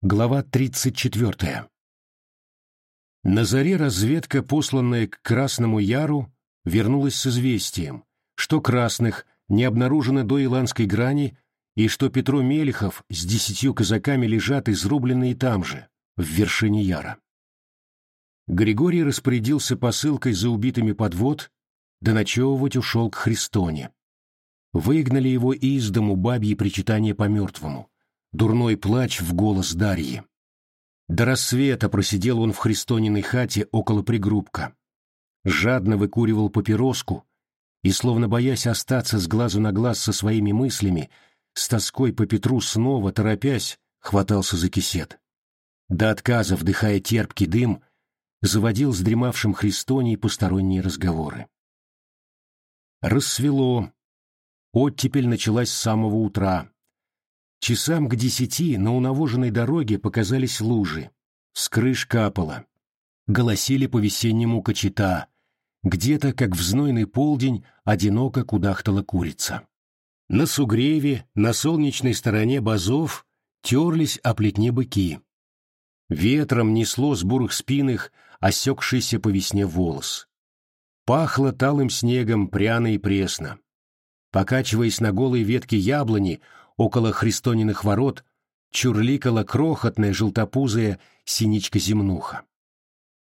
Глава 34. На заре разведка, посланная к Красному Яру, вернулась с известием, что красных не обнаружено до Иланской грани и что Петро Мелехов с десятью казаками лежат изрубленные там же, в вершине Яра. Григорий распорядился посылкой за убитыми подвод, да ночевывать ушел к Христоне. Выгнали его из дому бабьи причитания по мертвому дурной плач в голос Дарьи. До рассвета просидел он в Христониной хате около пригрубка. Жадно выкуривал папироску и, словно боясь остаться с глазу на глаз со своими мыслями, с тоской по Петру снова, торопясь, хватался за кисет. До отказа, вдыхая терпкий дым, заводил с дремавшим Христоней посторонние разговоры. Рассвело. Оттепель началась с самого утра, Часам к десяти на унавоженной дороге показались лужи. С крыш капало. Голосили по-весеннему кочета. Где-то, как в знойный полдень, одиноко кудахтала курица. На сугреве, на солнечной стороне базов, терлись о плетне быки. Ветром несло с бурых спинах осекшийся по весне волос. Пахло талым снегом пряно и пресно. Покачиваясь на голой ветке яблони, Около Христониных ворот чурликала крохотная желтопузая синичка-земнуха.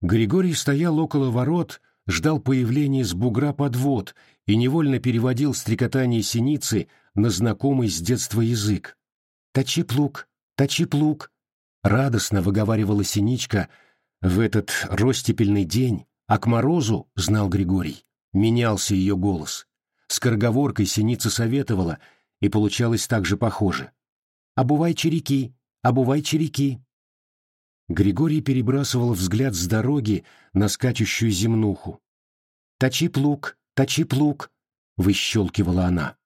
Григорий стоял около ворот, ждал появления с бугра подвод и невольно переводил стрекотание синицы на знакомый с детства язык. «Точи плуг, точи плуг!» — радостно выговаривала синичка в этот ростепельный день, а к морозу, знал Григорий, менялся ее голос. Скороговоркой синица советовала — и получалось так же похоже. «Обувай череки! Обувай череки!» Григорий перебрасывал взгляд с дороги на скачущую земнуху. «Точи плуг! Точи плуг!» — выщелкивала она.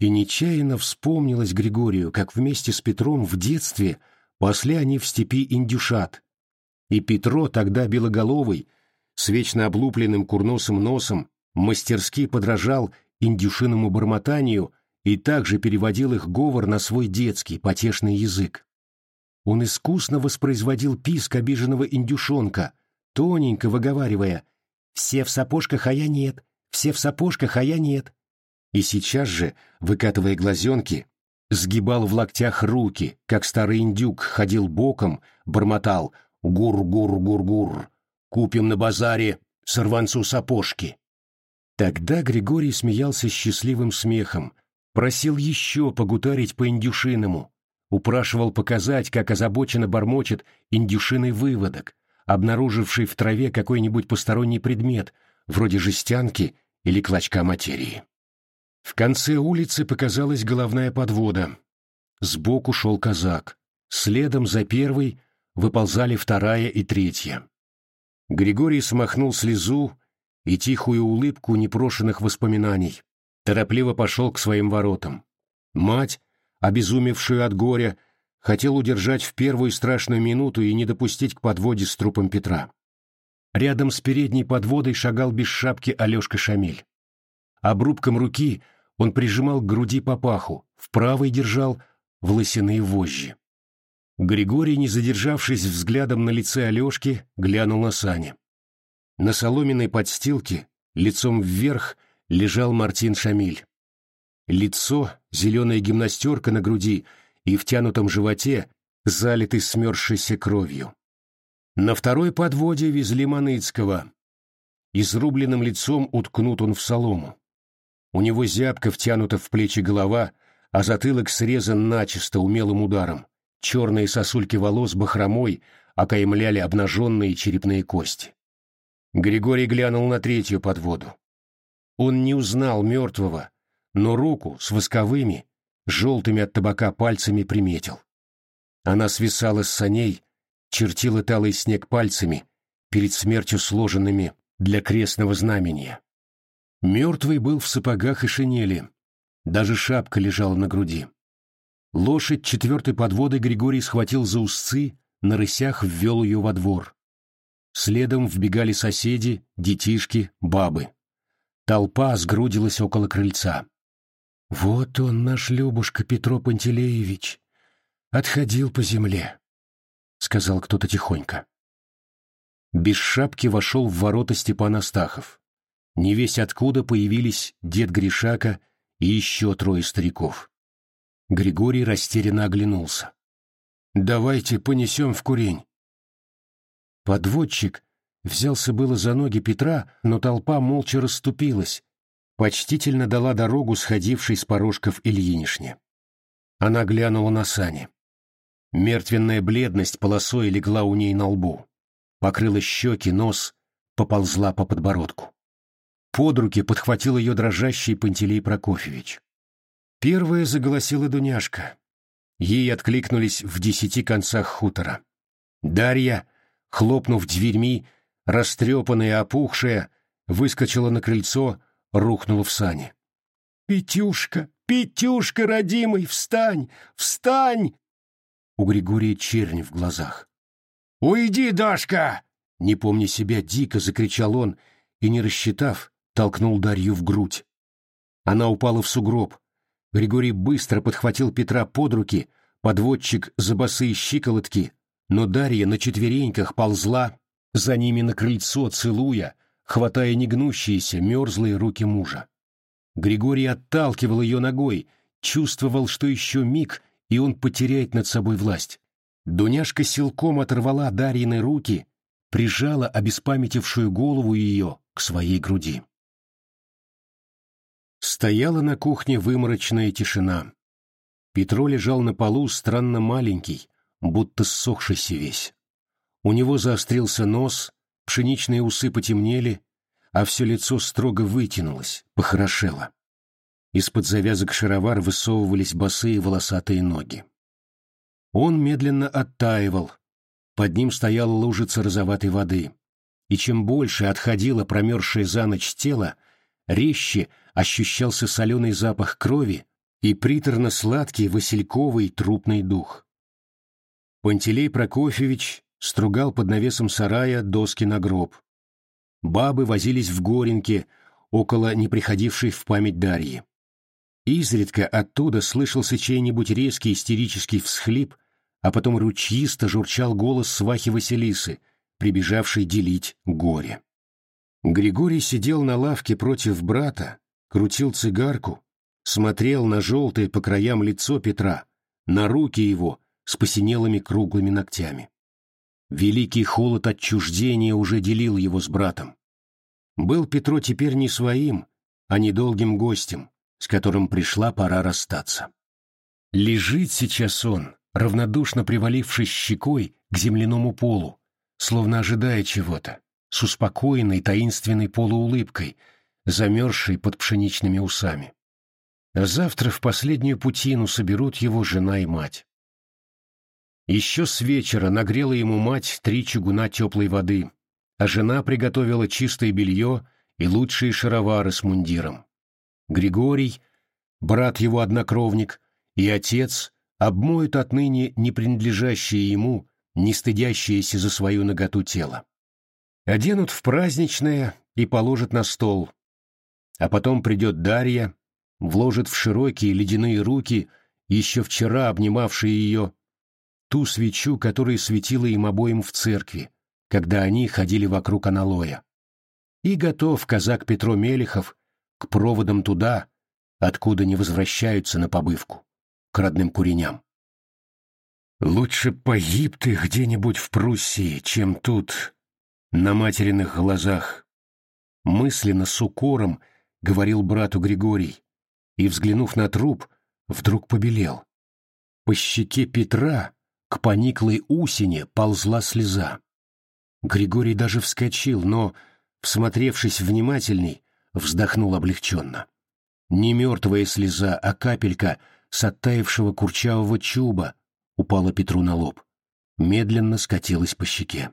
И нечаянно вспомнилось Григорию, как вместе с Петром в детстве пасли они в степи индюшат. И Петро, тогда белоголовый, с вечно облупленным курносым носом, мастерски подражал индюшиному бормотанию и также переводил их говор на свой детский, потешный язык. Он искусно воспроизводил писк обиженного индюшонка, тоненько выговаривая «Все в сапожках, а я нет! Все в сапожках, а я нет!» И сейчас же, выкатывая глазенки, сгибал в локтях руки, как старый индюк ходил боком, бормотал «Гур-гур-гур-гур! Купим на базаре сорванцу сапожки!» Тогда Григорий смеялся счастливым смехом, Просил еще погутарить по-индюшиному. Упрашивал показать, как озабоченно бормочет индюшиный выводок, обнаруживший в траве какой-нибудь посторонний предмет, вроде жестянки или клочка материи. В конце улицы показалась головная подвода. Сбоку шел казак. Следом за первой выползали вторая и третья. Григорий смахнул слезу и тихую улыбку непрошенных воспоминаний торопливо пошел к своим воротам. Мать, обезумевшую от горя, хотел удержать в первую страшную минуту и не допустить к подводе с трупом Петра. Рядом с передней подводой шагал без шапки Алешка Шамиль. Обрубком руки он прижимал к груди папаху, в правой держал волосяные вожжи. Григорий, не задержавшись взглядом на лице Алешки, глянул на сани. На соломенной подстилке, лицом вверх, лежал Мартин Шамиль. Лицо, зеленая гимнастерка на груди и втянутом животе, залитый смерзшейся кровью. На второй подводе везли Маныцкого. Изрубленным лицом уткнут он в солому. У него зябко втянута в плечи голова, а затылок срезан начисто умелым ударом. Черные сосульки волос бахромой окаймляли обнаженные черепные кости. Григорий глянул на третью подводу. Он не узнал мертвого, но руку с восковыми, желтыми от табака пальцами приметил. Она свисала с саней, чертила талый снег пальцами, перед смертью сложенными для крестного знамения. Мертвый был в сапогах и шинели, даже шапка лежала на груди. Лошадь четвертой подводы Григорий схватил за узцы, на рысях ввел ее во двор. Следом вбегали соседи, детишки, бабы. Толпа сгрудилась около крыльца. «Вот он, наш Любушка Петро Пантелеевич, отходил по земле», сказал кто-то тихонько. Без шапки вошел в ворота Степан Астахов. Не весь откуда появились дед Гришака и еще трое стариков. Григорий растерянно оглянулся. «Давайте понесем в курень». Подводчик взялся было за ноги Петра, но толпа молча расступилась, почтительно дала дорогу сходившей с порожков Ильинишне. Она глянула на сани. Мертвенная бледность полосой легла у ней на лбу. Покрыла щеки, нос, поползла по подбородку. Под руки подхватил ее дрожащий Пантелей Прокофьевич. Первая заголосила Дуняшка. Ей откликнулись в десяти концах хутора. Дарья, хлопнув дверьми, растрепанная и опухшая, выскочила на крыльцо, рухнула в сани. «Петюшка, Петюшка, родимый, встань! Встань!» У Григория чернь в глазах. «Уйди, Дашка!» Не помня себя, дико закричал он и, не рассчитав, толкнул Дарью в грудь. Она упала в сугроб. Григорий быстро подхватил Петра под руки, подводчик за босые щиколотки, но Дарья на четвереньках ползла за ними на крыльцо, целуя, хватая негнущиеся, мерзлые руки мужа. Григорий отталкивал ее ногой, чувствовал, что еще миг, и он потеряет над собой власть. Дуняшка силком оторвала Дарьины руки, прижала обеспамятившую голову ее к своей груди. Стояла на кухне выморочная тишина. Петро лежал на полу странно маленький, будто ссохшийся весь. У него заострился нос, пшеничные усы потемнели, а все лицо строго вытянулось, похорошело. Из-под завязок шаровар высовывались босые волосатые ноги. Он медленно оттаивал. Под ним стояла лужица розоватой воды. И чем больше отходило промерзшее за ночь тело, резче ощущался соленый запах крови и приторно-сладкий васильковый трупный дух. Пантелей Прокофьевич стругал под навесом сарая доски на гроб. Бабы возились в Горенке, около неприходившей в память Дарьи. Изредка оттуда слышался чей-нибудь резкий истерический всхлип, а потом ручьисто журчал голос свахи Василисы, прибежавшей делить горе. Григорий сидел на лавке против брата, крутил цигарку, смотрел на желтое по краям лицо Петра, на руки его с посинелыми круглыми ногтями. Великий холод отчуждения уже делил его с братом. Был Петро теперь не своим, а недолгим гостем, с которым пришла пора расстаться. Лежит сейчас он, равнодушно привалившись щекой к земляному полу, словно ожидая чего-то, с успокоенной таинственной полуулыбкой, замерзшей под пшеничными усами. завтра в последнюю путину соберут его жена и мать. Еще с вечера нагрела ему мать три чугуна теплой воды, а жена приготовила чистое белье и лучшие шаровары с мундиром. Григорий, брат его однокровник, и отец обмоют отныне не принадлежащее ему, не стыдящееся за свою наготу тело. Оденут в праздничное и положат на стол. А потом придет Дарья, вложит в широкие ледяные руки, еще вчера обнимавшие ее, ту свечу, которая светила им обоим в церкви, когда они ходили вокруг аналоя. И готов казак Петро Мелехов к проводам туда, откуда не возвращаются на побывку, к родным куреням. Лучше погиб ты где-нибудь в Пруссии, чем тут, на материных глазах. Мысленно с укором говорил брату Григорий, и, взглянув на труп, вдруг побелел. По щеке Петра к пониклой усине ползла слеза. Григорий даже вскочил, но, всмотревшись внимательней, вздохнул облегченно. Не мертвая слеза, а капелька с оттаившего курчавого чуба упала Петру на лоб. Медленно скатилась по щеке.